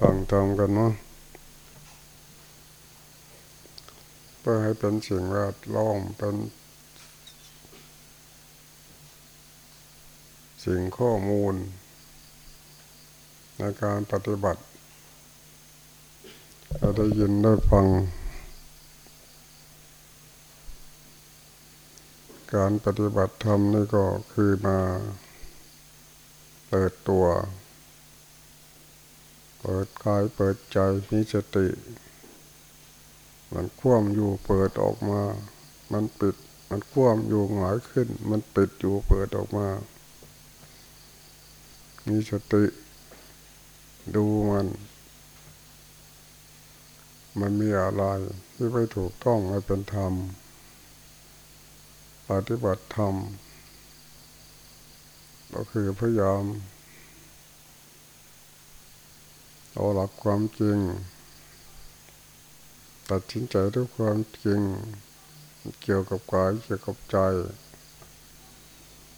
ฟังทำกันเนาะเพื่อให้เป็นสิ่งแวดล้อมเป็นสิ่งข้อมูล ในการปฏิบัติเราได้ยินได้ฟัง การปฏิบัติธรรมนี่ก็คือมาเปิดตัว เปิดกายเปิดใจมีสติ มันคว่ำอยู่เปิดออกมา มันปิด มันคว่ำอยู่หงายขึ้น มันปิดอยู่เปิดออกมา มีสติ ดูมัน มันมีอะไรที่ไม่ถูกต้องไม่เป็นธรรม ปฏิบัติธรรมก็คือพยายาม เอาหลักความจริง ตัดสินใจด้วยความจริง เกี่ยวกับกายเกี่ยวกับใจ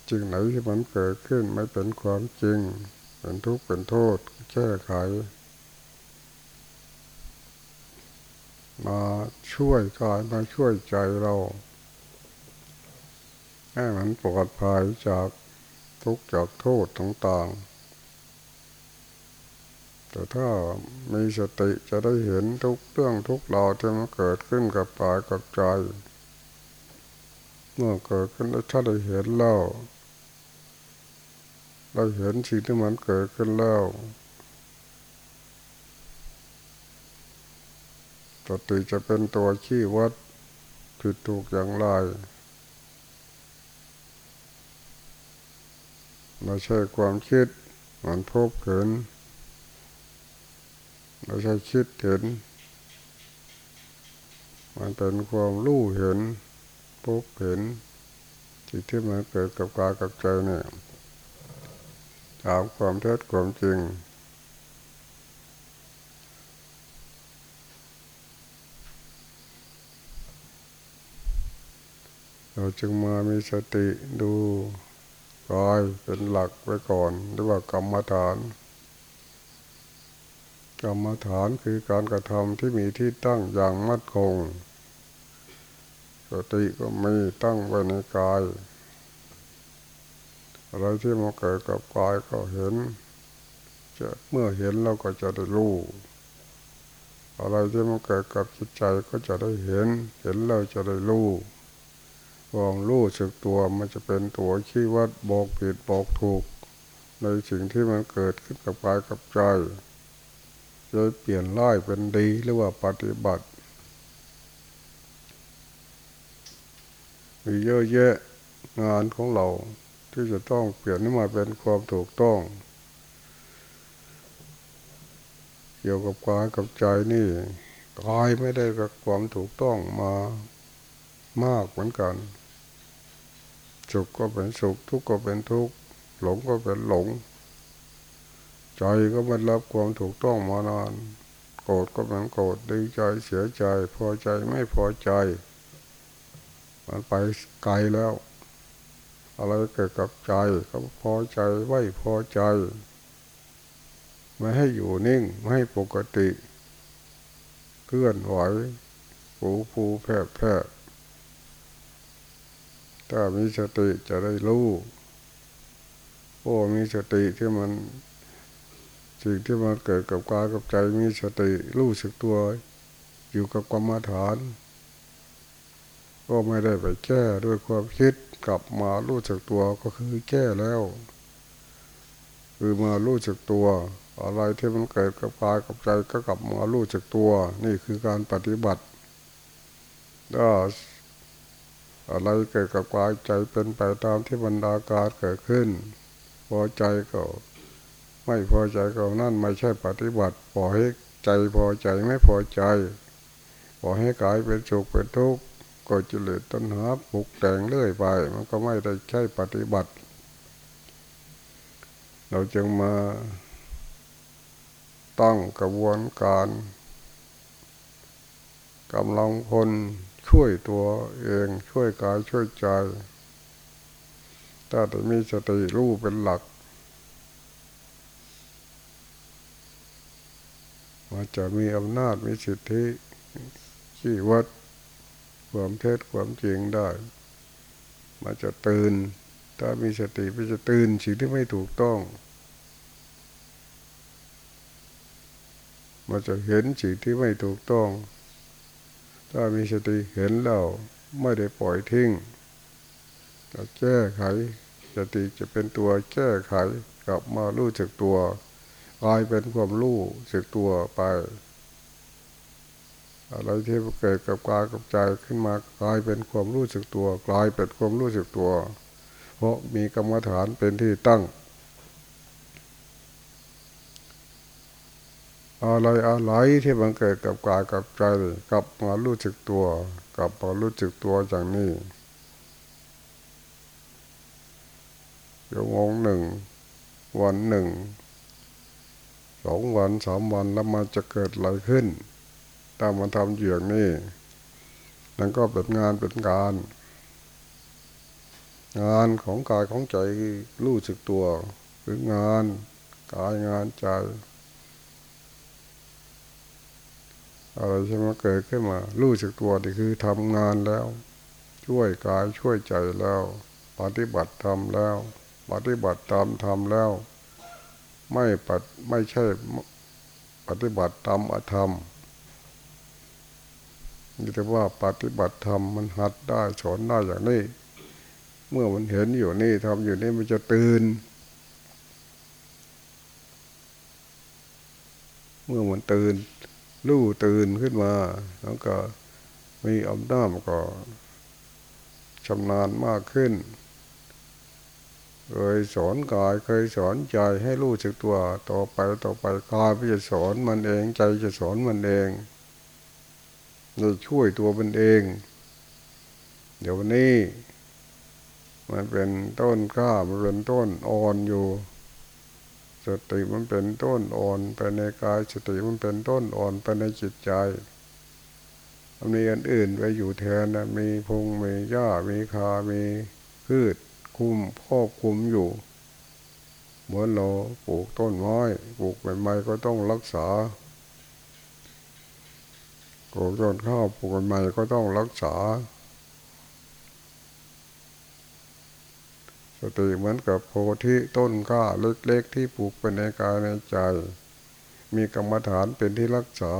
จริงไหนที่มันเกิดขึ้นไม่เป็นความจริง เป็นทุกข์เป็นโทษแก้ไขมาช่วยกายมาช่วยใจเรา ให้มันปลอดภัยจากทุกข์จากโทษต่างๆ แต่ถ้ามีสติจะได้เห็นทุกเรื่องทุกราวที่มันเกิดขึ้นกับปากับใจ เมื่อเกิดขึ้นแล้วถ้าได้เห็นแล้วเราเห็นสิ่งที่มันเกิดขึ้นแล้วสติจะเป็นตัวชี้วัดผิดถูกอย่างไรไม่ใช่ความคิดมันพบเห็น เราใช้คิดเห็น มันเป็นความรู้เห็นพบเห็นสิ่งที่มันเกิดกับกายกับใจเนี่ยถามความเท็จความจริงเราจึงมามีสติดูกายเป็นหลักไว้ก่อนหรือว่ากรรมฐาน กรรมฐานคือการกระทำที่มีที่ตั้งอย่างมั่นคง สติก็มีตั้งไว้ในกาย อะไรที่มาเกิดกับกายก็เห็น จะเมื่อเห็นเราก็จะได้รู้อะไรที่มาเกิดกับจิตใจก็จะได้เห็น เห็นเราจะได้รู้ความรู้สึกตัวมันจะเป็นตัวชี้วัดบอกผิดบอกถูก ในสิ่งที่มันเกิดขึ้นกับกายกับใจ จะเปลี่ยนร้ายเป็นดีหรือว่าปฏิบัติ มีเยอะแยะงานของเราที่จะต้องเปลี่ยนให้มาเป็นความถูกต้อง เกี่ยวกับกายกับใจนี่กายไม่ได้กับความถูกต้องมามากเหมือนกันสุขก็เป็นสุขทุกข์ก็เป็นทุกข์หลงก็เป็นหลง ใจก็มันรับความถูกต้องมานาน โกรธก็เหมันโกรธดีใจเสียใจ พอใจไม่พอใจ มันไปไกลแล้ว อะไรเกิดกับใจก็พอใจไม่พอใจ ไม่ให้อยู่นิ่ง ไม่ให้ปกติเคลื่อนไหวผูผูแผลแผลถ้ามีสติจะได้รู้โอ้มีสติที่มัน สิ่งที่มาเกิดกับกายกับใจมีสติรู้สึกตัว อยู่กับกรรมฐาน ก็ไม่ได้ไปแก้ด้วยความคิดกลับมารู้สึกตัวก็คือแก้แล้ว คือมารู้สึกตัว อะไรที่มันเกิดกับกายกับใจก็กลับมารู้สึกตัว นี่คือการปฏิบัติถ้าอะไรเกิดกับกายใจเป็นไปตามที่บรรดาการเกิดขึ้นพอใจก็ ไม่พอใจก็นั่นไม่ใช่ปฏิบัติปล่อยให้ใจพอใจไม่พอใจปล่อยให้กายเป็นสุขเป็นทุกข์ก็จุเลตัณหาปลุกแต่งเรื่อยไป มันก็ไม่ได้ใช่ปฏิบัติ เราจึงมาตั้งกระบวนการกำลังพลช่วยตัวเองช่วยกายช่วยใจ ถ้าได้มีสติรู้เป็นหลัก มันจะมีอำนาจมีสิทธิที่วัดความเท็จความจริงได้มันจะตื่น ถ้ามีสติมันจะตื่นสิ่งที่ไม่ถูกต้องมันจะเห็นสิ่งที่ไม่ถูกต้อง ถ้ามีสติเห็นแล้วไม่ได้ปล่อยทิ้งจะแก้ไขสติจะเป็นตัวแก้ไขกลับมารู้จักตัว กลายเป็นความรู้สึกตัวไป อะไรที่เกิดกับกายกับใจขึ้นมากลายเป็นความรู้สึกตัว กลายเป็นความรู้สึกตัว เพราะมีกรรมฐานเป็นที่ตั้ง อะไรอะไรที่มันเกิดกับกายกับใจกลับมารู้สึกตัวกลับมารู้สึกตัวอย่างนี้ชั่วโมงหนึ่งวันหนึ่ง สองวันสามวันแล้วมันจะเกิดอะไรขึ้นถ้ามันทำอย่างนี้นั่นก็เป็นงานเป็นการ งานของกายของใจรู้สึกตัวหรืองานกายงานใจอะไรที่มันเกิดขึ้นมา รู้สึกตัวนี่คือทำงานแล้ว ช่วยกายช่วยใจแล้ว ปฏิบัติทำแล้ว ปฏิบัติตามทำแล้ว ไม่ปัดไม่ใช่ปฏิบัติตามอธรรมนี่แต่ว่าปฏิบัติธรรมมันหัดได้สอนได้อย่างนี้ เมื่อมันเห็นอยู่นี่ทำอยู่นี่มันจะตื่น เมื่อมันตื่นรู้ตื่นขึ้นมา แล้วก็มีอำนาจก็ชำนาญมากขึ้น เคยสอนกายเคยสอนใจให้รู้สึกตัว ต่อไปต่อไปกายจะสอนมันเองใจจะสอนมันเองจะช่วยตัวมันเอง เดี๋ยวนี้มันเป็นต้นกล้ามันเป็นต้นอ่อนอยู่สติมันเป็นต้นอ่อนไปในกายสติมันเป็นต้นอ่อนไปในจิตใจมีอันอื่นไปอยู่แทนนะมีพงมีหญ้ามีคา มีพืช คุมครอบคุมอยู่ เหมือนเราปลูกต้นไม้ปลูกใหม่ๆก็ต้องรักษาปลูกต้นข้าวปลูกใหม่ก็ต้องรักษา สติเหมือนกับโพธิต้นก้าเล็กๆที่ปลูกเป็นในกายในใจ มีกรรมฐานเป็นที่รักษา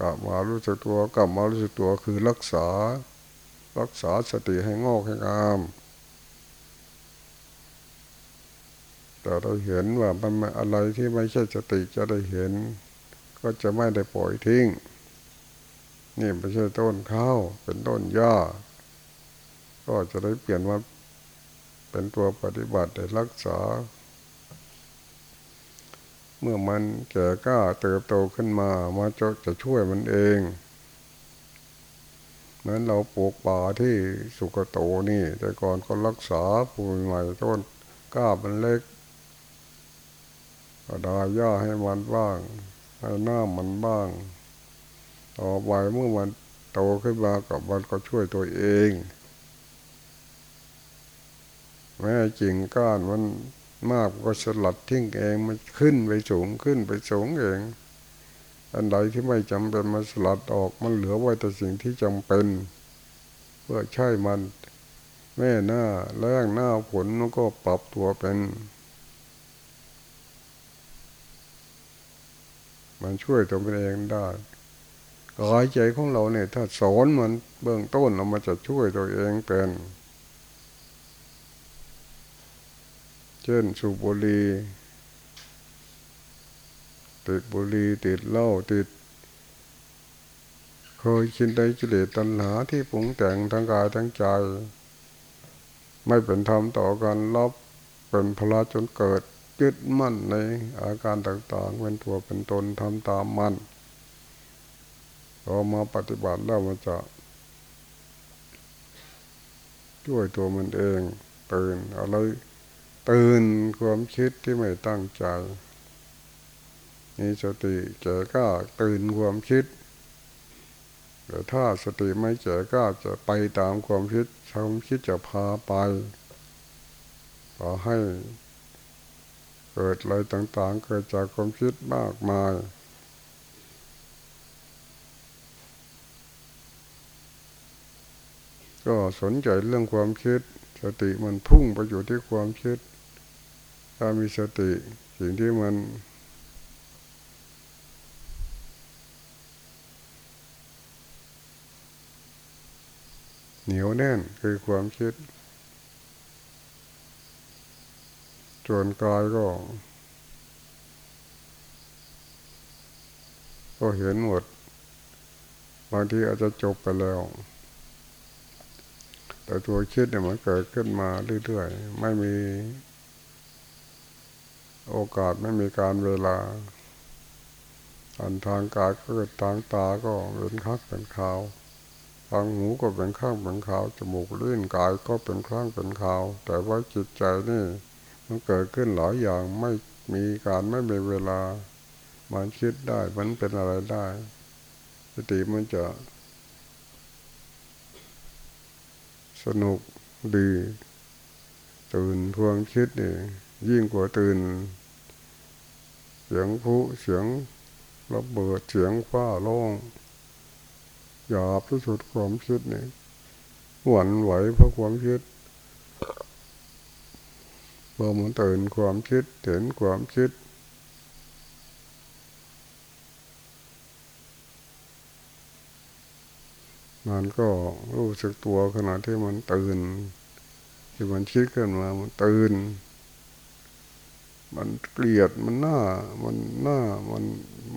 กลับมารู้สึกตัวกลับมารู้สึกตัวคือรักษา รักษาสติให้งอกให้งาม แต่เราเห็นว่ามันอะไรที่ไม่ใช่สติจะได้เห็น ก็จะไม่ได้ปล่อยทิ้ง นี่ไม่ใช่ต้นข้าวเป็นต้นหญ้า ก็จะได้เปลี่ยนว่าเป็นตัวปฏิบัติได้รักษา เมื่อมันแก่กล้าเติบโตขึ้นมามาจะจะช่วยมันเอง เหมือนเราปลูกป่าที่สุกโตนี่ แต่ก่อนก็รักษาปูนใหม่ต้นก้ามันเล็ก ก็ดาหญ้าให้มันบ้างให้น้ามันบ้าง ต่อไปเมื่อมันโตขึ้นมากับมันก็ช่วยตัวเองแม้จริงก้านมันมากก็สลัดทิ้งเองมันขึ้นไปสูงขึ้นไปสูงเอง อันใดที่ไม่จำเป็นมันสลัดออกมันเหลือไว้แต่สิ่งที่จำเป็น เพื่อใช้มัน แม่หน้าแรงหน้าฝนมันก็ปรับตัวเป็น มันช่วยตัวเองได้กายใจของเราเนี่ย ถ้าสอนมันเบื้องต้นเรามันจะช่วยตัวเองเป็นเช่นสุบุรี ติดบุหรี่ติดเหล้าติด เคยชินได้จิเลตัณหาที่ปรุงแต่งทั้งกายทั้งใจ ไม่เป็นธรรมต่อกันรอบเป็นพละจนเกิดยึดมั่นในอาการต่างๆเป็นตัวเป็นตนทำตามมันพอมาปฏิบัติแล้วมันจะช่วยตัวมันเองตื่นอะไรตื่นความคิดที่ไม่ตั้งใจ มีสติแก่ก้าตื่นความคิดแต่ถ้าสติไม่แก่ก้าจะไปตามความคิดความคิดจะพาไปขอให้เกิดอะไรต่างๆ เกิดจากความคิดมากมายก็สนใจเรื่องความคิด สติมันพุ่งไปอยู่ที่ความคิด ถ้ามีสติสิ่งที่มัน เหนียวแน่นคือความคิด ส่วนกายก็ ก็เห็นหมด บางทีอาจจะจบไปแล้ว แต่ตัวคิดเนี่ยมันเกิดขึ้นมาเรื่อยๆ ไม่มีโอกาสไม่มีการเวลาอันทางกายก็เกิดทางตาก็เป็นคักเป็นขาว ทางหูก็เป็นข้างเป็นขาวจมูกลิ้นกายก็เป็นข้างเป็นขาว แต่ว่าจิตใจนี่มันเกิดขึ้นหลายอย่างไม่มีการไม่มีเวลา มันคิดได้มันเป็นอะไรได้สติมันจะ สนุกดี ตื่นพวงคิดนี่ยิ่งกว่าตื่น เสียงผู้เสียงระเบิดเสียงฟ้าร้อง หยาบที่สุดความคิดนี่หวั่นไหวเพราะความคิดพอมันตื่นความคิดเห็นความคิด มันก็รู้สึกตัวขณะที่มันตื่นที่มันคิดขึ้นมา มันตื่น มันเกลียดมันหน้า มันหน้า มัน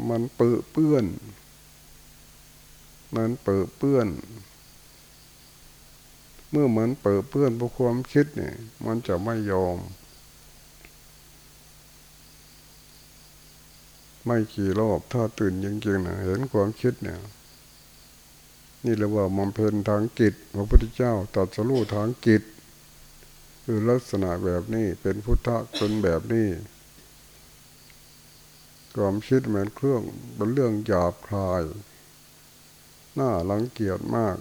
มันเปื้อเปื้อน มันเปื้อเปื้อน เมื่อมันเปิดเปื้อนเพราะความคิดเนี่ย มันจะไม่ยอม ไม่ขี่รอบถ้าตื่นจริงๆนะเห็นความคิดเนี่ย นี่เรียกว่ามำเพลินทางจิตพระพุทธเจ้าตัดสรู้ทางจิตคือลักษณะแบบนี้เป็นพุทธะเป็นแบบนี้ความคิดเหมือนเครื่องเป็นเรื่องหยาบคลาย น่ารังเกียจมาก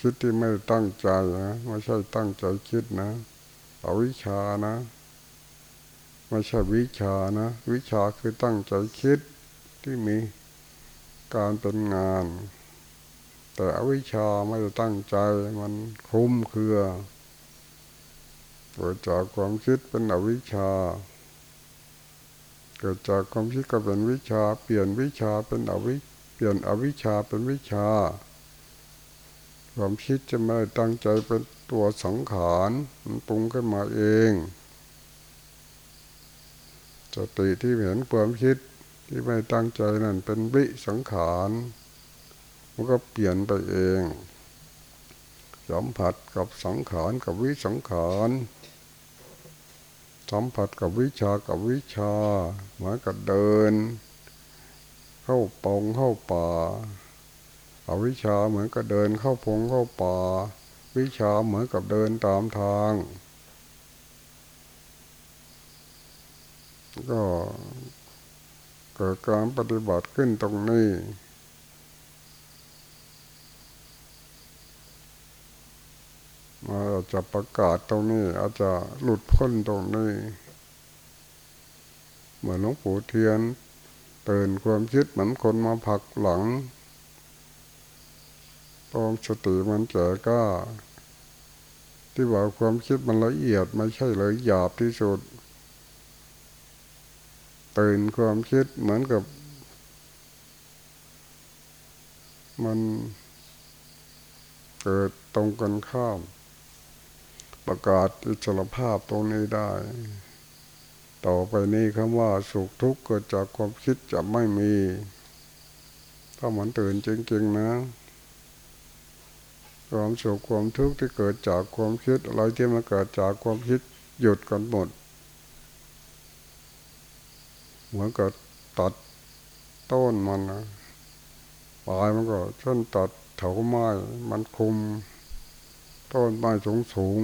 คิดที่ไม่ตั้งใจนะไม่ใช่ตั้งใจคิดนะเอาวิชานะไม่ใช่วิชานะ วิชาคือตั้งใจคิดที่มีการเป็นงาน แต่อวิชาไม่ได้ตั้งใจมันคุ้มเครือเกิดจากความคิดเป็นอวิชา เกิดจากความคิดก็เป็นวิชา เปลี่ยนวิชาเป็นอวิเปลี่ยนอวิชาเป็นวิชา ความคิดจะไม่ตั้งใจเป็นตัวสังขารมันปรุงขึ้นมาเองสติที่เห็นความคิดที่ไม่ตั้งใจนั่นเป็นวิสังขารมันก็เปลี่ยนไปเองสัมผัสกับสังขารกับวิสังขาร สัมผัสกับวิชากับวิชาเหมือนกับเดิน เข้าปองเข้าป่าอาวิชาเหมือนกับเดินเข้าพงเข้าป่า วิชาเหมือนกับเดินตามทาง ก็เกิดการปฏิบัติขึ้นตรงนี้ อาจจะประกาศตรงนี้ อาจจะหลุดพ้นตรงนี้ เหมือนหลวงปู่เทียนตื่นความคิดเหมือนคนมาผักหลังตองสติมันเจอก็ ที่ว่าความคิดมันละเอียดไม่ใช่เลยหยาบที่สุด ตื่นความคิดเหมือนกับ มันเกิดตรงกันข้าม ประกาศอิสรภาพตรงนี้ได้ ต่อไปนี้คำว่าสุขทุกข์เกิดจากความคิดจะไม่มี ถ้ามันตื่นจริงๆนะความสุขความทุกข์ที่เกิดจากความคิดอะไรที่มันเกิดจากความคิดหยุดกันหมดเหมือนกับตัดต้นมันนะปลายมันก็ช่นตัดเถาไม้มันคุม ต้นไม้สูงสูง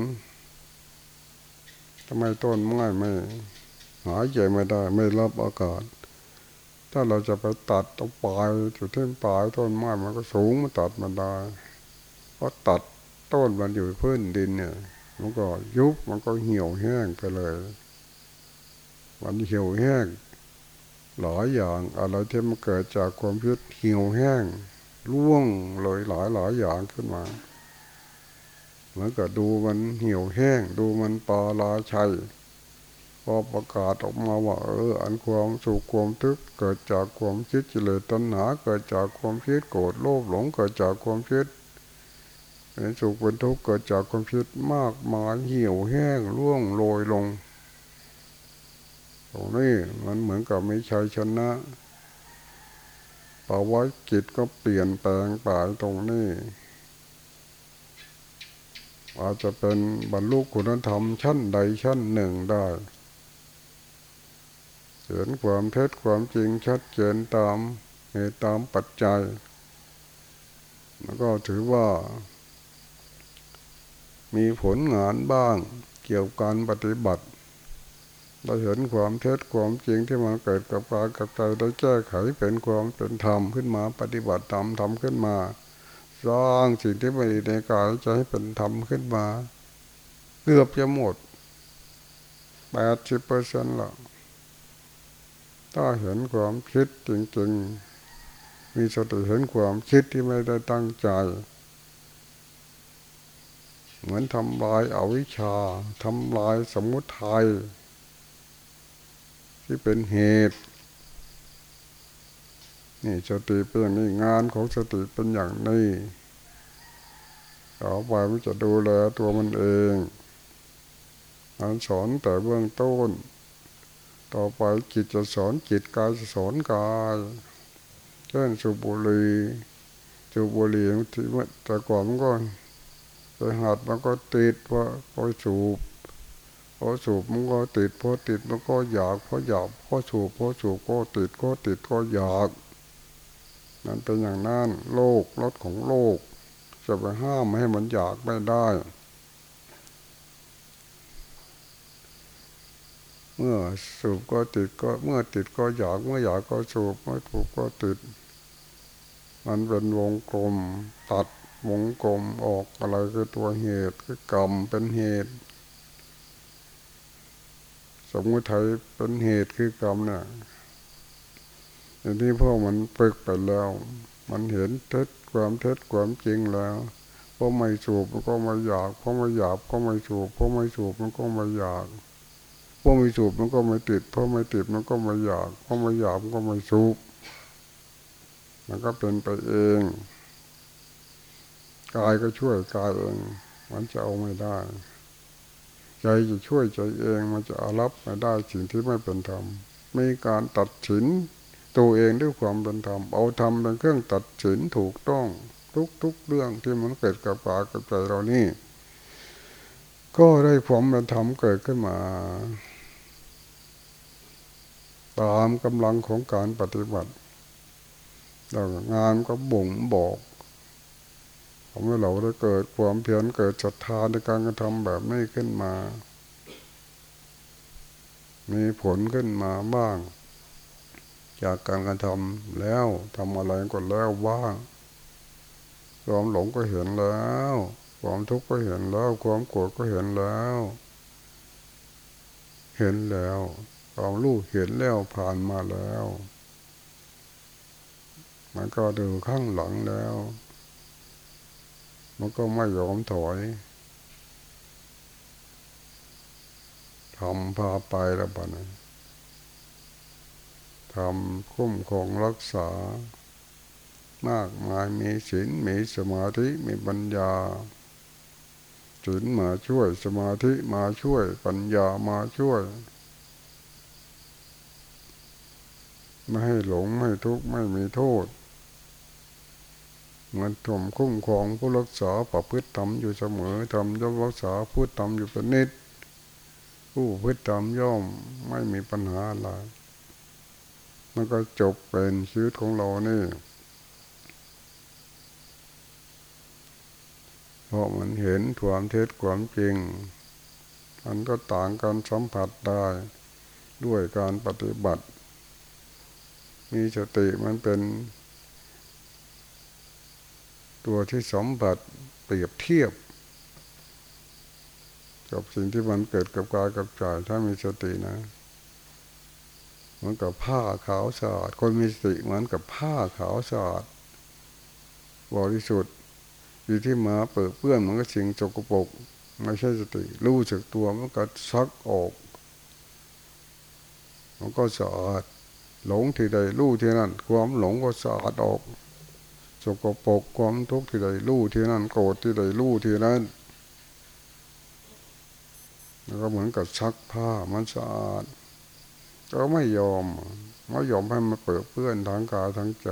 ทำไมต้นไม้ไม่หายใจไม่ได้ไม่รับอากาศ ถ้าเราจะไปตัดตรงปลายจุดที่ปลายต้นไม้มันก็สูงมันตัดมันได้เพราะตัดต้นมันอยู่พื้นดินเนี่ย มันก็ยุบมันก็เหี่ยวแห้งไปเลย มันเหี่ยวแห้งหลายอย่างอะไรที่มันเกิดจากความคิดเหี่ยวแห้งร่วงเลยหลายหลายอย่างขึ้นมา มือนกับดูมันเหี่ยวแห้ง ดูมันปาลาชัยพอประกาศออกมาว่าเอออันความสุขความทุกข์เกิดจากความคิดจิเลตัณหาเกิดจากความคิดโกรธโลภหลงเกิดจากความคิดเป็นสุขเป็นทุกข์เกิดจากความคิดมากมายเหี่ยวแห้งร่วงโรยลงตรงนี้มันเหมือนกับไม่ใชัยชนะภาวะจิตก็เปลี่ยนแปลงไปตรงนี้ อาจจะเป็นบรรลุคุณธรรมชั้นใดชั้นหนึ่งได้เห็นความเท็จความจริงชัดเจนตามเหตุตามปัจจัย แล้วก็ถือว่า มีผลงานบ้างเกี่ยวกับการปฏิบัติเราเห็นความเท็จความจริงที่มันเกิดกับกายกับใจได้แก้ไขเป็นความเป็นธรรมขึ้นมาปฏิบัติตามธรรมขึ้นมา สร้างสิ่งที่ไม่ดีในกายใจให้เป็นธรรมขึ้นมา เกือบจะหมดแปดสิบเปอร์เซ็นต์ละถ้าเห็นความคิดจริง ๆ มีสติเห็นความคิดที่ไม่ได้ตั้งใจ เหมือนทำลายอาวิชชาทำลายสมุทัยที่เป็นเหตุ นี่สติเป็นอย่างนี้งานของสติเป็นอย่างนี้ต่อไปมันจะดูแลตัวมันเองมันสอนแต่เบื้องต้น ต่อไปจิตจะสอนจิตกายจะสอนกายเช่นสุบุรีสุบุรีที่แต่ก่อนมันก็ไปหัดมันก็ติดว่าพอสูบพอสูบมันก็ติดพอติดมันก็อยากพออยากพอสูบพอสูบก็ติดก็ติดก็อยากั่นเป็นอย่างนั้นโลกรถของโลก จะไปห้ามให้มันอยากไม่ได้ เมื่อสูบก็ติดก็เมื่อติดก็อยากเมื่ออยากก็สูบเมื่อสูบก็ติด มันเป็นวงกลมตัดวงกลมออกอะไรคือตัวเหตุคือกรรมเป็นเหตุ สมุทัยเป็นเหตุคือกรรมเนี่ย ย่างที่พวกมันปึกไปแล้ว มันเห็นเท็จความเท็จความจริงแล้วพราะไม่สูบมันก็ไม่อยากเพราะไม่อยากก็ไม่สูบเพราะไม่สูบมันก็ไม่อยากเพราะไม่สูบมันก็ไม่ติดเพราะไม่ติดมันก็ไม่อยากเพราะไม่อยากมันก็ไม่สูบมันก็เป็นไปเองกายก็ช่วยกายเองมันจะเอาไม่ได้ใจจะช่วยใจเองมันจะอารับไม่ได้สิ่งที่ไม่เป็นธรรมมีการตัดสิน ตัวเองด้วยความเป็นธรรมเอาธรรมเป็นเครื่องตัดสินถูกต้องทุกๆเรื่องที่มันเกิดกับปากกับใจเรานี่ ก็ได้ความเป็นธรรมเกิดขึ้นมา ตามกำลังของการปฏิบัติแล้วงานก็บ่งบอกทำให้เราได้เกิดความเพียรเกิดศรัทธาในการกระทำแบบนี้ขึ้นมา มีผลขึ้นมาบ้าง จากการกระทำแล้วทำอะไรก็แล้วบ้างความหลงก็เห็นแล้ว ความทุกข์ก็เห็นแล้ว ความโกรธก็เห็นแล้ว เห็นแล้วความรู้เห็นแล้วผ่านมาแล้ว มันก็ดูข้างหลังแล้ว มันก็ไม่ยอมถอยทำพาไปแล้วบ้านะ ทำคุ้มครองรักษา มากมายมีศีลมีสมาธิมีปัญญาศีลมาช่วยสมาธิมาช่วย ปัญญามาช่วย ไม่ให้หลงไม่ทุกข์ไม่มีโทษมันถ่มคุ้มครองผู้รักษาประพฤติธรรมอยู่เสมอทำย่อมรักษาพูดธรรมอยู่เป็นนิด ผู้พฤติธรรมย่อมไม่มีปัญหาอะไร มันก็จบเป็นชีวิตของเรานี่เพราะมันเห็นความเท็จความจริง มันก็ต่างกันสัมผัสได้ ด้วยการปฏิบัติ มีสติมันเป็น ตัวที่สัมบัติเปรียบเทียบ กับสิ่งที่มันเกิดกับกายกับใจถ้ามีสตินะ เหมือนกับผ้าขาวสะอาดคนมีสติเหมือนกับผ้าขาวสะอาดบริสุทธิ์อยู่ที่มาเปิดเปื้อนมันก็สิ่งจกปกไม่ใช่สติรู้จักตัวมันก็ซักออกมันก็สะอาดหลงที่ใดรู้ที่นั่น ความหลงก็สะอาดออกจกปกความทุกข์ที่ใดรู้ที่นั่นโกรธที่ใดรู้ที่นั่นแล้วก็เหมือนกับซักผ้ามันสะอาด ก็ไม่ยอม ไม่ยอมให้มันเปิดเปื้อนทางกายทางใจ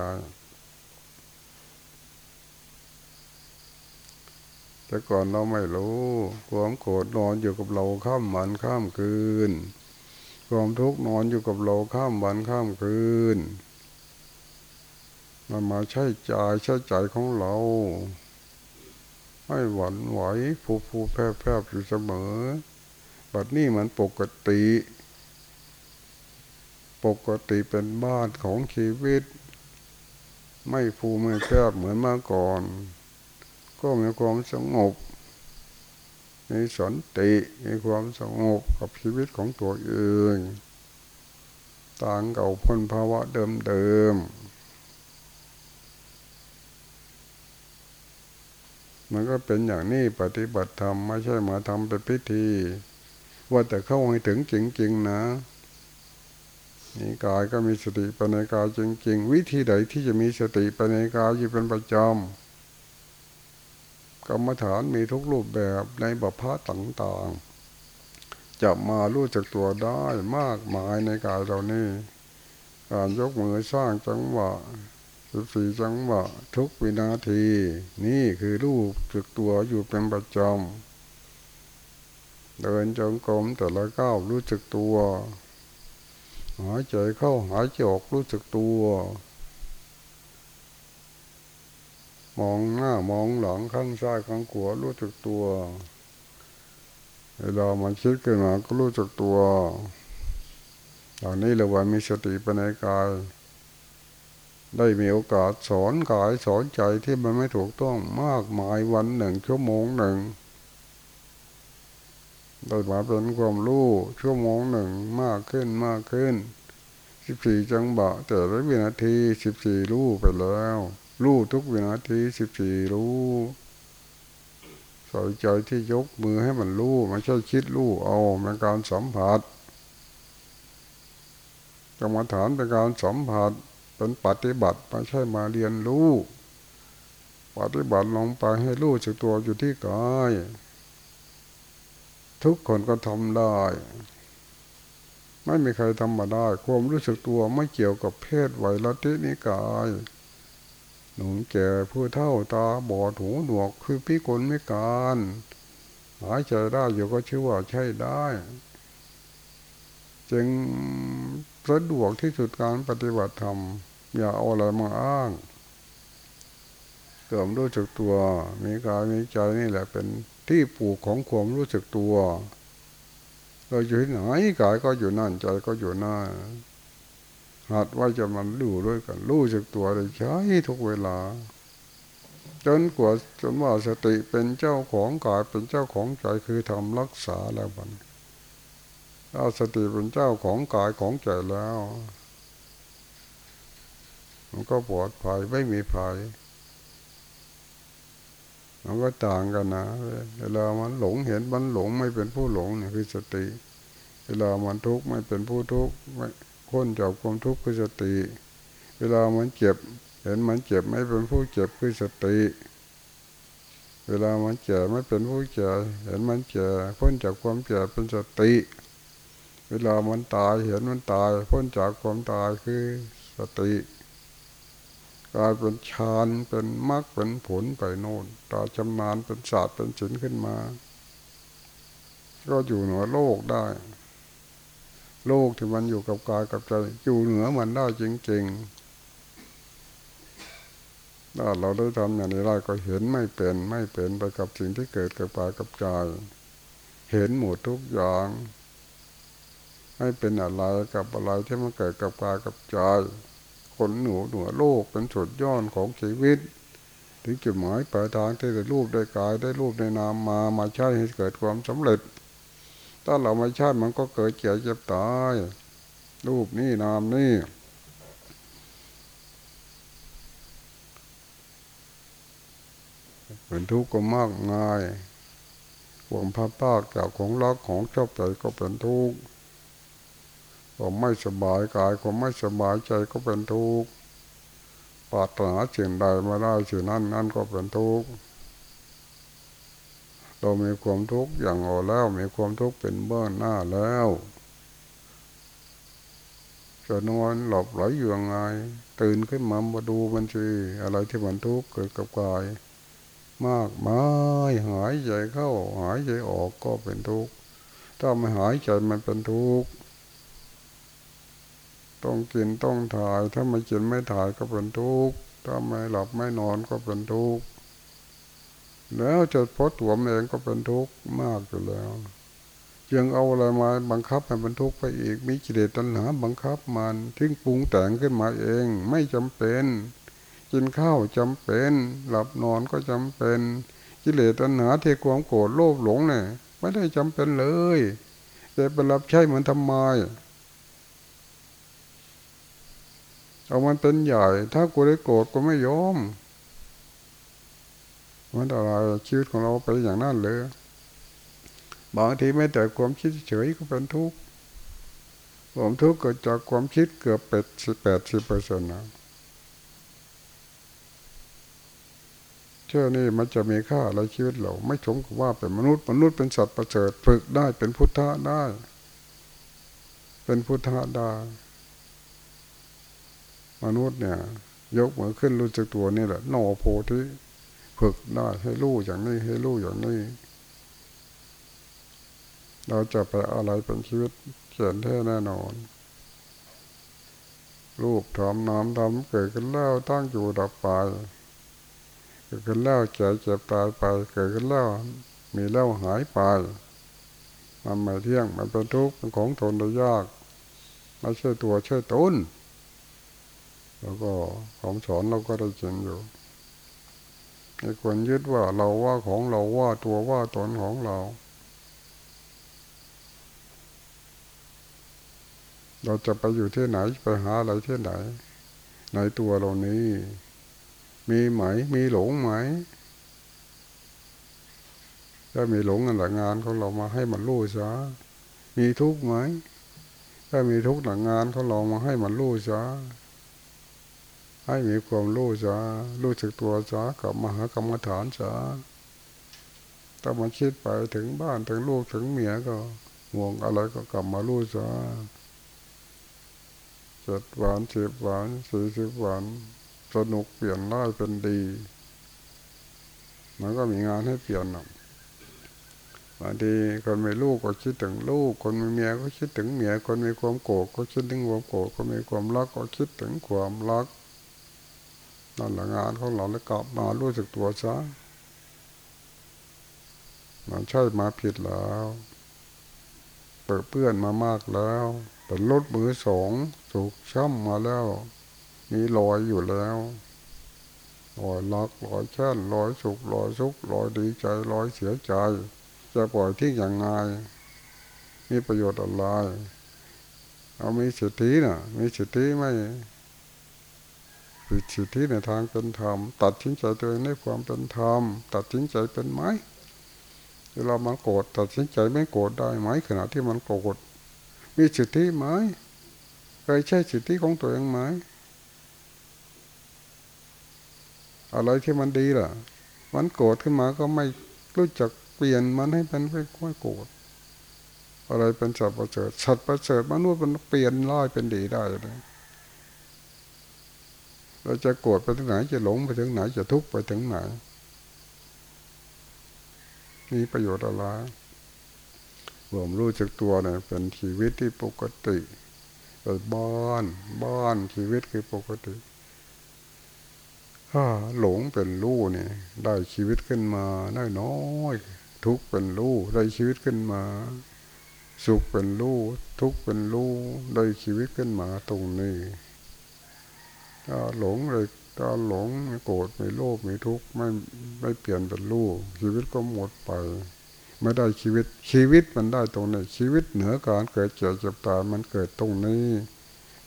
แต่ก่อนเราไม่รู้ความโกรธนอนอยู่กับเราข้ามวันข้ามคืน ความทุกข์นอนอยู่กับเราข้ามวันข้ามคืน มันมาใช้ใจใช้ใจของเราให้หวั่นไหวผูผูแพร่แพร่อยู่เสมอบัดนี้มันปกติ ปกติเป็นบ้านของชีวิต ไม่ผูไม่แคบเหมือนเมื่อก่อน ก็มีความสงบมีสันติมีความสงบกับชีวิตของตัวเองต่างเก่าพ้นภาวะเดิมๆมันก็เป็นอย่างนี้ปฏิบัติธรรมไม่ใช่มาทำเป็นพิธี ว่าแต่เข้าให้ถึงจริงๆนะ นี่กายก็มีสติปัญญากายจริง ๆ วิธีใดที่จะมีสติปัญญากายอยู่เป็นประจำกรรมฐานมีทุกรูปแบบในบัพพะต่างๆจะมารู้จักตัวได้มากมายในกายเรานี่การยกมือสร้างจังหวะสิบสี่จังหวะทุกวินาที นี่คือรูปจักตัวอยู่เป็นประจำเดินจงกรมแต่ละก้าวรู้จักตัว หายใจเข้าหายใจออกรู้จักตัว มองหน้ามองหลังข้างซ้ายข้างขวารู้จักตัวเวลามันคิดขึ้นมาก็รู้จักตัวตอนนี้เราว่ามีสติปัญญากาย ได้มีโอกาสสอนกายสอนใจที่มันไม่ถูกต้องมากมายวันหนึ่งชั่วโมงหนึ่ง ได้มาเป็นความรู้ชั่วโมงหนึ่งมากขึ้นมากขึ้นสิบสี่จังบะแต่ละวินาทีสิบสี่รู้ไปแล้วรู้ทุกวินาทีสิบสี่รู้ใส่ใจที่ยกมือให้มันรู้ไม่ใช่คิดรู้เอาเป็นการสัมผัสกรรมฐานเป็นการสัมผัสเป็นปฏิบัติไม่ใช่มาเรียนรู้ ปฏิบัติลงไปให้รู้สึกตัวอยู่ที่กาย ทุกคนก็ทำได้ ไม่มีใครทำมาได้ ความรู้สึกตัวไม่เกี่ยวกับเพศวัยละทินิกาย หนุ่มแก่ผู้เท่าตาบอดหูหนวกคือพิกลไม่การหายใจได้อยู่ก็ชื่อว่าใช่ได้ จึงสะดวกที่สุดการปฏิบัติธรรม อย่าเอาอะไรมาอ้างเกิดรู้จักตัว มีกายมีใจนี่แหละเป็น ที่ปลูกของความรู้สึกตัว เราอยู่ที่ไหนกายก็อยู่นั่นใจก็อยู่นั่นหัดว่าจะมันรู้ด้วยกัน รู้จักตัวได้ใช้ทุกเวลา จนกว่าจนว่าสติเป็นเจ้าของกายเป็นเจ้าของใจคือทำรักษาแล้วบันถ้าสติเป็นเจ้าของกายของใจแล้ว มันก็ปลอดภัยไม่มีภัย มันก็ต่างกันนะ เวลามันหลงเห็นมันหลงไม่เป็นผู้หลงเนี่ยคือสติ เวลามันทุกข์ไม่เป็นผู้ทุกข์ไม่พ้นจากความทุกข์คือสติ เวลามันเจ็บ เห็นมันเจ็บไม่เป็นผู้เจ็บคือสติ เวลามันเจ็บไม่เป็นผู้เจ็บเห็นมันเจ็บพ้นจากความเจ็บเป็นสติ เวลามันตายเห็นมันตาย พ้นจากความตายคือสติ กลายเป็นฌานเป็นมรรคเป็นผลไปโน่นตาชำนาญเป็นศาสตร์เป็นศิลขึ้นมา ก็อยู่เหนือโลกได้ โลกที่มันอยู่กับกายกับใจอยู่เหนือมันได้จริงๆถ้าเราได้ทำอย่างนี้ได้ก็เห็นไม่เป็นไม่เป็นไปกับสิ่งที่เกิดกับกายกับใจเห็นหมดทุกอย่างไม่เป็นอะไรกับอะไรที่มันเกิดกับกายกับใจ คนหนูหนูโลกเป็นสุดยอดของชีวิต ถึงจุดหมายปลายทางที่ได้รูปได้กายได้รูปได้นามมามาใช้ให้เกิดความสำเร็จ ถ้าเราไม่ใช่มันก็เกิดเจ็บเจ็บตาย รูปนี่นามนี่เป็นทุกข์ก็มากง่ายหวงพัดพากจากของรักของชอบใจก็เป็นทุกข์ ความไม่สบายกายความไม่สบายใจก็เป็นทุกข์ปรารถนาสิ่งใดมาได้สิ่งนั้นนั่นก็เป็นทุกข์เรามีความทุกข์อย่างอ่อแล้วมีความทุกข์เป็นเบื้องหน้าแล้วจะนอนหลับไหลอยู่ยังไง ตื่นขึ้นมามาดูมันสิอะไรที่มันทุกข์เกิดกับกาย มากมายหายใจเข้า หายใจออกก็เป็นทุกข์ถ้าไม่หายใจมันเป็นทุกข์ ต้องกินต้องถ่าย ถ้าไม่กินไม่ถ่ายก็เป็นทุกข์ถ้าไม่หลับไม่นอนก็เป็นทุกข์แล้วจะพดตัวเองก็เป็นทุกข์มากอยู่แล้วยังเอาอะไรมาบังคับให้เป็นทุกข์ไปอีกมีกิเลสตัณหาบังคับมันทิ้งปรุงแต่งขึ้นมาเอง ไม่จำเป็น กินข้าวจำเป็น หลับนอนก็จำเป็น กิเลสตัณหาเทความโกรธโลภหลงเนี่ยไม่ได้จำเป็นเลยจะไปรับใช้มันทำไม เอามันเป็นใหญ่ ถ้ากูได้โกรธก็ไม่ยอมมันอะไรชีวิตของเราไปอย่างนั้นเลยบางทีไม่แต่ความคิดเฉยก็เป็นทุกข์ความทุกข์เกิดจากความคิดเกือบเป็ดสิบแปดสิบเปอร์เซ็นต์นะเชื่อนี่มันจะมีค่าอะไรชีวิตเรา ไม่สมกับว่าเป็นมนุษย์มนุษย์เป็นสัตว์ประเสริฐฝึกได้เป็นพุทธะได้ เป็นพุทธะได้ มนุษย์เนี่ย ยกมือขึ้นรู้จักตัวนี่แหละนอโพธิฝึกได้ให้รู้อย่างนี้ให้รู้อย่างนี้ เราจะไปอะไรเป็นชีวิตเขียนแท้แน่นอน รูปทำน้ำทำเกิดขึ้นแล้วตั้งอยู่ดับไปเกิดขึ้นแล้วเจ็บเจ็บตายไป เกิดขึ้นแล้วมีแล้วหายไปมันไม่เที่ยงมันเป็นทุกข์เป็นของทนได้ยากไม่ใช่ตัวใช่ตน แล้วก็ของสอนเราก็ได้จริงอยู่ไอ้คนยึดว่าเราว่าของเราว่าตัวว่าตนของเรา เราจะไปอยู่ที่ไหนไปหาอะไรที่ไหน ในตัวเรานี้ มีไหม มีหลงไหมถ้ามีหลงนั่นแหละงานของเรามาให้มันรู้ซะมีทุกข์ไหมถ้ามีทุกข์หนังงานของเรามาให้มันรู้ซะ ให้มีความรู้จ้ารู้จักตัวจ้ากับมหากรรมฐานจ้าถ้ามันคิดไปถึงบ้านถึงลูกถึงเมียก็ห่วงอะไรก็กลับมารู้จ้าเจ็ดวันสิบวันสี่สิบวันสนุกเปลี่ยนร้ายเป็นดี มันก็มีงานให้เปลี่ยนหน่อยบางทีคนมีลูกก็คิดถึงลูก คนมีเมียก็คิดถึงเมีย คนมีความโกรธก็คิดถึงความโกรธ คนมีความรักก็คิดถึงความรัก นั่นแหละงานของเราแล้วกลับมารู้สึกตัวซะมันใช่มาผิดแล้วเปิดเปื้อนมามากแล้วเป็นรถมือสองสุกช้ำมาแล้ว มีรอยอยู่แล้วรอยลักรอยแช่นรอยสุกรอยสุกรอยดีใจรอยเสียใจ จะปล่อยทิ้งอย่างไงมีประโยชน์อะไร เอามีสิทธินะ่ะมีสิทธิไม่ ปิดสิทธิในทางเป็นธรรม ตัดสินใจตัวเองในความเป็นธรรม ตัดสินใจเป็นไหมเวลามาโกรธตัดสินใจไม่โกรธได้ไหมขณะที่มันโกรธมีสิทธิไหมเคยใช้สิทธิของตัวเองไหมอะไรที่มันดีล่ะ มันโกรธขึ้นมาก็ไม่รู้จักเปลี่ยนมันให้เป็นไม่โกรธอะไรเป็นสัตว์ประเสริฐสัตว์ประเสริฐมนุษย์มันเปลี่ยนร้ายเป็นดีได้เลย เราจะโกรธไปถึงไหนจะหลงไปถึงไหนจะทุกข์ไปถึงไหนมีประโยชน์อะไรผมรู้จักตัวเนี่ยเป็นชีวิตที่ปกติแต่บ้านบ้านชีวิตคือปกติถ้าหลงเป็นรู้เนี่ย ได้ชีวิตขึ้นมาได้น้อยทุกเป็นรู้ได้ชีวิตขึ้นมา สุขเป็นรู้ทุกเป็นรู้ได้ชีวิตขึ้นมาตรงนี้ ถ้าหลงเลยถ้าหลงโกรธไม่โลภไม่ทุกข์ไม่ไม่เปลี่ยนเป็นรูปชีวิตก็หมดไป ไม่ได้ชีวิตชีวิตมันได้ตรงนี้ชีวิตเหนือการเกิดเจ็บเจ็บตายมันเกิดตรงนี้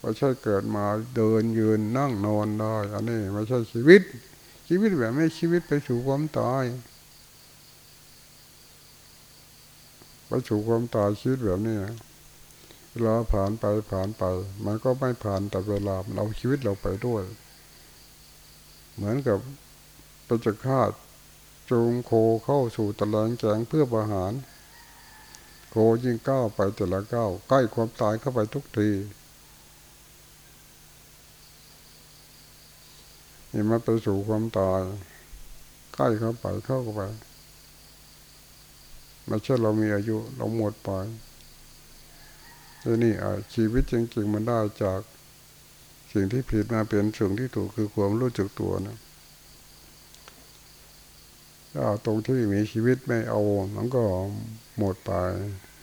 ไม่ใช่เกิดมาเดินยืนนั่งนอนได้อันนี้ไม่ใช่ชีวิต ชีวิตแบบไม่ชีวิตไปสู่ความตายไปสู่ความตายชีวิตแบบนี้ เวลาผ่านไปผ่านไป มันก็ไม่ผ่านแต่เวลาเราชีวิตเราไปด้วย เหมือนกับประจักษ์ฆาตจูงโคเข้าสู่ตะแลงแจงเพื่อประหาร โคยิ่งก้าวไปแต่ละก้าวใกล้ความตายเข้าไปทุกทีนี่มันไปสู่ความตาย ใกล้เข้าไปเข้าไปไม่ใช่เรามีอายุ เราหมดไป แล้วนี่ชีวิตจริงๆมันได้จากสิ่งที่ผิดมาเป็นสิ่งที่ถูกคือความรู้จักตัวนะถ้าตรงที่มีชีวิตไม่เอา มันก็หมดไป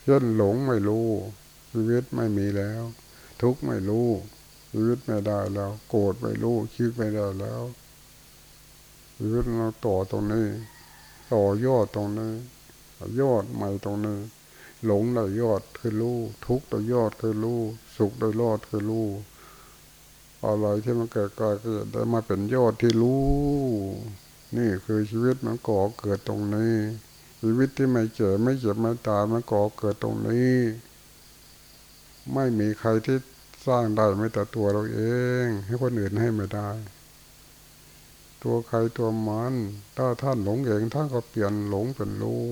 เช่นหลงไม่รู้ ชีวิตไม่มีแล้ว ทุกข์ไม่รู้ ชีวิตไม่ได้แล้ว โกรธไม่รู้คิดไม่ได้แล้วชีวิตเราต่อตรงนี้ ต่อยอดตรงนี้ยอดใหม่ตรงนี้ หลงได้ยอดคือรู้ ทุกข์ได้ยอดคือรู้ สุขได้ยอดคือรู้อะไรที่มันเกิดก็จะได้มาเป็นยอดที่รู้ นี่คือชีวิตมันก่อเกิดตรงนี้ ชีวิตที่ไม่เจ็บไม่เจ็บไม่ตายมันก่อเกิดตรงนี้ ไม่มีใครที่สร้างได้ไม่แต่ตัวเราเอง ให้คนอื่นให้ไม่ได้ ตัวใครตัวมัน ถ้าท่านหลงเองท่านก็เปลี่ยนหลงเป็นรู้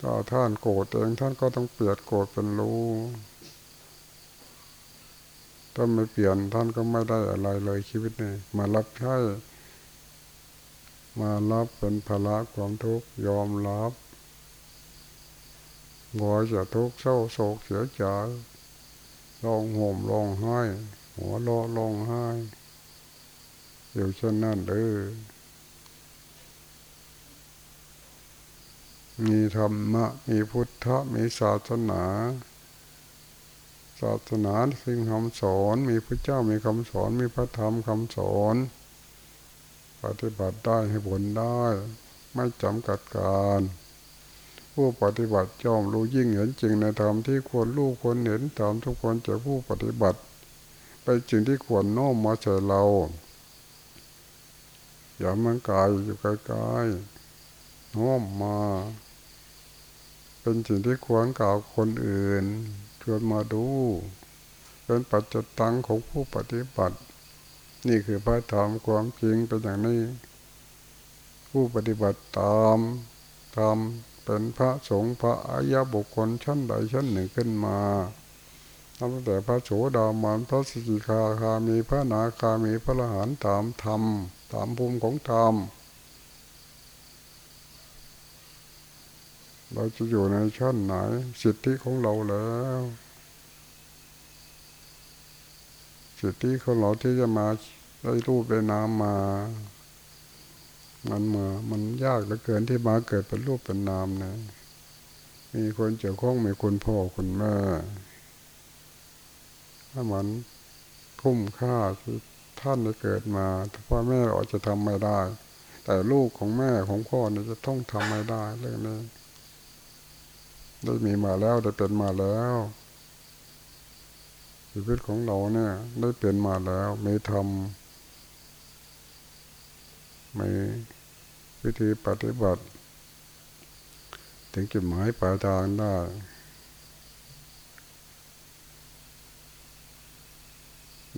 ถ้าท่านโกรธเองท่านก็ต้องเปลี่ยนโกรธเป็นรู้ ถ้าไม่เปลี่ยนท่านก็ไม่ได้อะไรเลยชีวิตนี้มารับใช้มารับเป็นภาระความทุกข์ยอมรับงอจะทุกข์เศร้าโศกเสียใจร้องห่มร้องไห้ หัวเราะร้องไห้อยู่เช่นนั้นเด้อ มีธรรมะ มีพุทธะ มีศาสนา ศาสนาสิ่งคำสอน มีพระเจ้ามีคำสอน มีพระธรรมคำสอน ปฏิบัติได้ให้ผลได้ ไม่จำกัดการ ผู้ปฏิบัติจอมรู้ยิ่งเห็นจริงในธรรมที่ควรรู้ควรเห็นตามทุกคนจะผู้ปฏิบัติ ไปจริงที่ควรน้อมมาใส่เรา อย่ามันกายอยู่ใกล้ๆน้อมมา เป็นสิ่งที่ควรกล่าวคนอื่น ชวนมาดู เป็นปัจจตังของผู้ปฏิบัติ นี่คือพระธรรมความจริงเป็นอย่างนี้ ผู้ปฏิบัติตามทำเป็นพระสงฆ์พระอายะบุคคลชั้นใดชั้นหนึ่งขึ้นมาตั้งแต่พระโสดามันพระสกิคาคามีพระนาคามีพระละหานตามธรรมตามภูมิของธรรม เราจะอยู่ในชั้นไหน สิทธิของเราแล้ว สิทธิของเราที่จะมาได้รูปได้นามมา มันมามันยากเหลือเกินที่มาเกิดเป็นรูปเป็นนามนะมีคนเจ้าข้องมีคนพ่อคุณแม่ถ้ามันคุ้มค่าที่ท่านได้เกิดมาพ่อแม่อาจจะทำไม่ได้ แต่ลูกของแม่ของพ่อเนี่ยจะต้องทำไม่ได้เรื่องนี้ ได้มีมาแล้วได้เป็นมาแล้วชีวิตของเราเนี่ยได้เป็นมาแล้วไม่ทำไม่วิธีปฏิบัติ ถึงจุดหมายปลายทางได้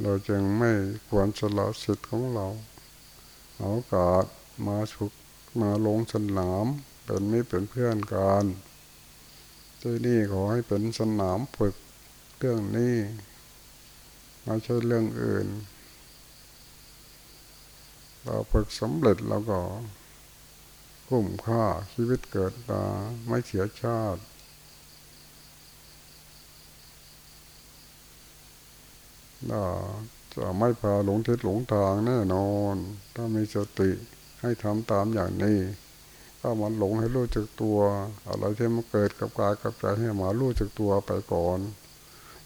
เราจึงไม่ควรสละสิทธิ์ของเรา เอากาสมาสุกมาลงสนาม เป็นไม่เป็นเพื่อนกัน ที่นี่ขอให้เป็นสนามฝึกเรื่องนี้ไม่ใช่เรื่องอื่น เราฝึกสำเร็จแล้วก็คุ้มค่าชีวิตเกิดมาไม่เสียชาติเราจะไม่พาหลงทิศหลงทางแน่นอน ถ้ามีสติให้ทำตามอย่างนี้ ถ้ามันหลงให้รู้จักตัว อะไรที่มันเกิดกับกายกับใจให้มารู้จักตัวไปก่อน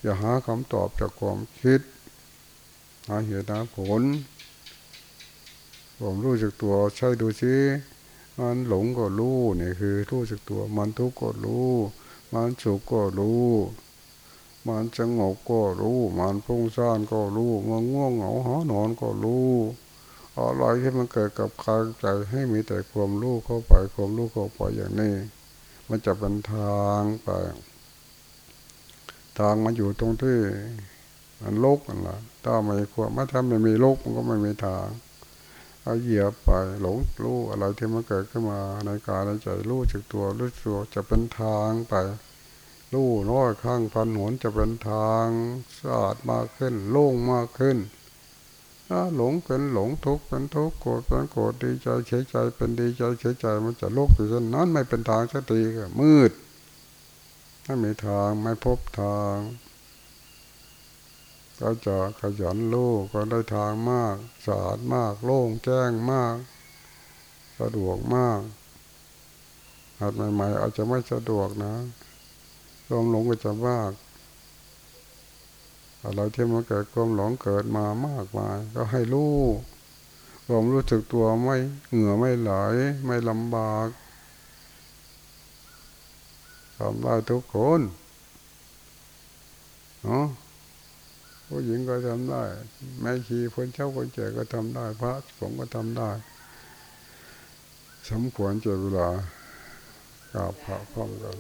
อย่าหาคำตอบจากความคิด หาเหตุหาผลผมรู้จักตัวใช่ดูซิมันหลงก็รู้นี่คือรู้สึกตัว มันทุกข์ก็รู้ มันสุขก็รู้ มันสงบก็รู้ มันพุ่งซ่านก็รู้มันง่วงเหงาหอนอนก็รู้ อะไรที่มันเกิดกับกายใจให้มีแต่ความรู้เข้าไปความรู้เข้าไปอย่างนี้ มันจะเป็นทางไป ทางมันอยู่ตรงที่มันโลกนั่นแหละถ้าไม่ควรไม่ทำไม่มีโลกมันก็ไม่มีทางเอาเหยียบไปหลงรู้อะไรที่มันเกิดขึ้นมาในกายในใจรู้จักตัวรู้ตัวจะเป็นทางไปรู้น้อยข้างพันหนจะเป็นทางสะอาดมากขึ้นโล่งมากขึ้น ถ้าหลงเป็นหลงทุกข์เป็นทุกข์โกรธเป็นโกรธดีใจเฉยใจเป็นดีใจเฉยใจมันจะโลกอยู่เช่นนั้นไม่เป็นทางสติก็มืดไม่มีทางไม่พบทางก็จะขยันโลกก็ได้ทางมากสะอาดมาก โล่งแจ้งมาก สะดวกมากอาจใหม่ๆอาจจะไม่สะดวกนะความหลงก็จะมาก อะไรที่มันเกิดความหลงเกิดมามากมายก็ให้รู้ความรู้สึกตัวไม่เหงื่อไม่ไหลไม่ลำบากทำได้ทุกคนเนาะผู้หญิงก็ทำได้ แม่ชีคนเช่าคนแก่ก็ทำได้ พระผมก็ทำได้ สมควรเจอเวลากราบพระพร้อมกัน